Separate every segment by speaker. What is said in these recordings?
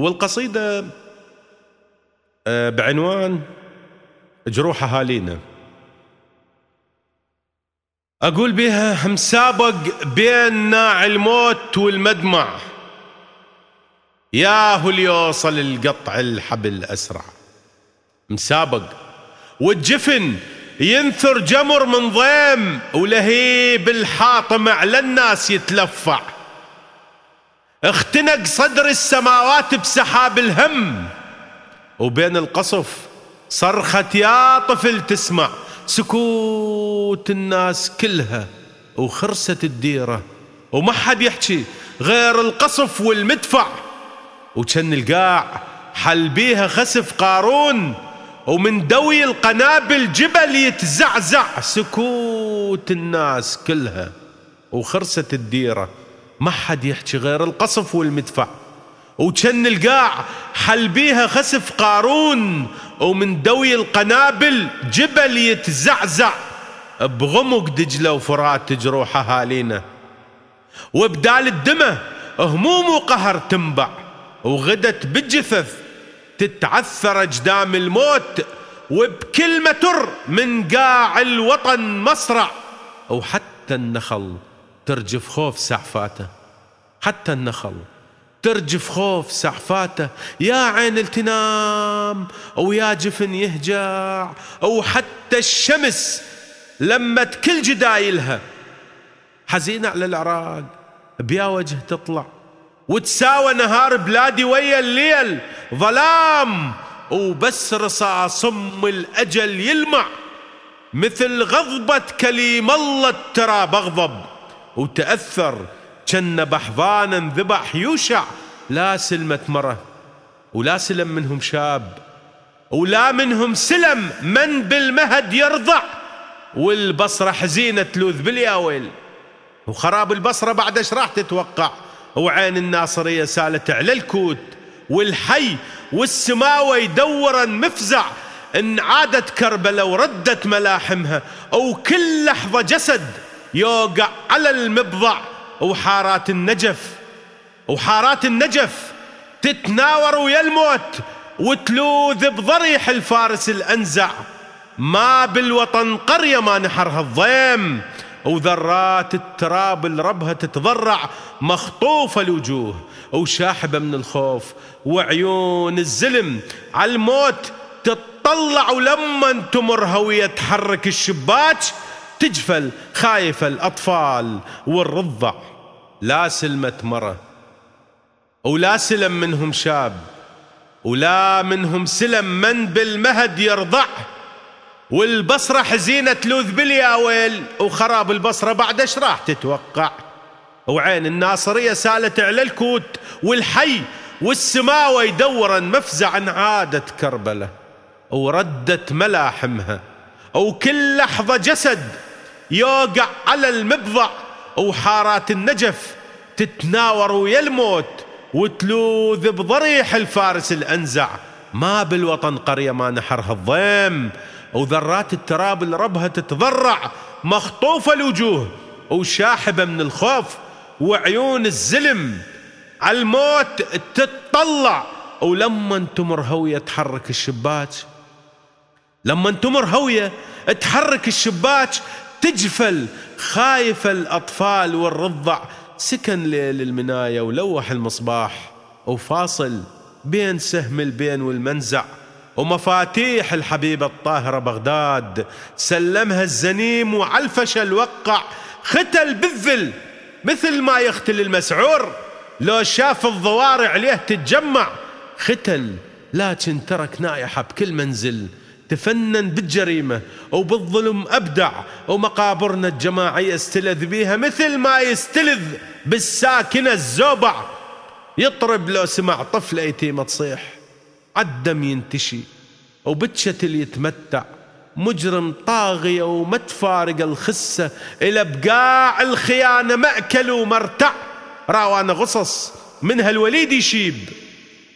Speaker 1: والقصيدة آه، بعنوان جروح أهالينا. أقول بها مسابق بين ناع الموت والمدمع. ياهو ليوصل القطع الحبل أسرع مسابق والجفن ينثر جمر من ضيم ولهيب الحاطم على الناس يتلفع. اختنق صدر السماوات بسحاب الهم. وبين القصف صرخة يا طفل تسمع. سكوت الناس كلها وخرست الديرة. وما حد يحكي غير القصف والمدفع. وكان القاع حل بيها خسف قارون. ومن دوي القنابل جبل يتزعزع. سكوت الناس كلها وخرست الديرة. ما حد يحكي غير القصف والمدفع. وكان القاع حل بيها خسف قارون ومن دوي القنابل جبل يتزعزع. بغمق دجلة وفرات جروح أهالينا وبدال الدمى هموم وقهر تنبع. وغدت بالجثث تتعثر أجدام الموت وبكل تر من قاع الوطن مصرع. وحتى النخل ترجف خوف سعفاته حتى النخل. ترجف خوف سعفاته يا عين التنام أو يا جفن يهجع أو حتى الشمس لمت كل جدايلها. حزينة على العراق. بيا وجه تطلع. وتساوى نهار بلادي ويا الليل. ظلام. وبس رصاص ام الأجل يلمع. مثل غضبة كليم الله التراب أغضب. وتأثر. كان بحضان انذبح يوشع. لا سلمة مرة ولا سلم منهم شاب ولا منهم سلم من بالمهد يرضع. والبصرة حزينة تلوذ بالياويل. وخراب البصرة بعد إيش راح تتوقع؟ وعين الناصرية سالت على الكوت. والحي والسماوة يدورا مفزع. إن عادت كربلة وردت ملاحمها. أو كل لحظة جسد يوقع على المبضع وحارات النجف وحارات النجف تتناور ويا الموت وتلوذ بضريح الفارس الأنزع. ما بالوطن قرية ما نحرها الضيم وذرات التراب الربها تتضرع مخطوفة الوجوه. وشاحبة من الخوف وعيون الزلم على الموت تطلع ولما تمر هوية تحرك الشباك تجفل خايفة الأطفال والرضع. لا سلمة مرة ولا سلم منهم شاب ولا منهم سلم من بالمهد يرضع. والبصرة حزينة تلوذ بالياويل وخراب البصرة بعد إيش راح تتوقع؟ وعين الناصرية سالت على الكوت والحي والسماوة يدورا مفزعا عادت كربلة وردت ملاحمها وكل لحظة جسد يوقع على المبضع وحارات النجف تتناور ويا الموت وتلوذ بضريح الفارس الأنزع. ما بالوطن قرية ما نحرها الضيم وذرات التراب الربها تتضرع مخطوفة الوجوه وشاحبة من الخوف وعيون الزلم. على الموت تتطلع ولما تمر هوية تحرك الشباك لما تمر هوية تحرك الشباك تجفل خايفة الأطفال والرضع. سكن ليل المناية ولوح المصباح. وفاصل بين سهم البين والمنزع. ومفاتيح الحبيبة الطاهرة بغداد. سلمها الزنيم وعلفشل وقع ختل بالذل مثل ما يختل المسعور. لو شاف الضوارع عليه تتجمع. ختل لكن ترك نايحة بكل منزل. تفنن بالجريمة وبالظلم أبدع ومقابرنا الجماعية استلذ بيها مثل ما يستلذ بالساكنة الزوبع. يطرب لو سمع طفل يتيمة تصيح عالدم ينتشي وبتشتل يتمتع. مجرم طاغية وما تفارق الخسة إلى بقاع الخيانة مأكل ومرتع. راوانا غصص من هالوليد يشيب.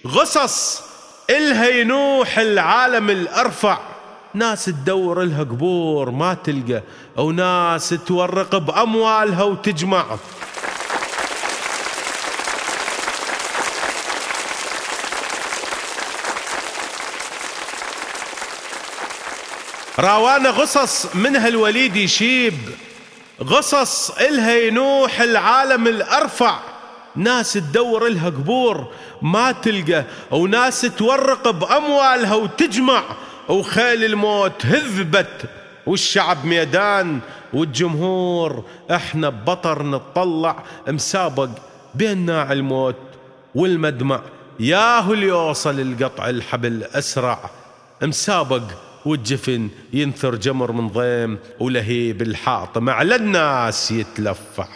Speaker 1: غصص الها ينوح العالم الأرفع. ناس تدور لها قبور ما تلقى أو ناس تورق بأموالها وتجمع. راوانا قصص منها الوليد يشيب. قصص الها ينوح العالم الأرفع. ناس تدور إلها قبور ما تلقى وناس تورق بأموالها وتجمع وخيل الموت هذبت والشعب ميدان والجمهور إحنا ببطر نتطلع مسابق بين ناع الموت والمدمع. ياهو اللي يوصل القطع الحبل أسرع. مسابق والجفن ينثر جمر من ضيم ولهيب الحاطم على الناس يتلفع.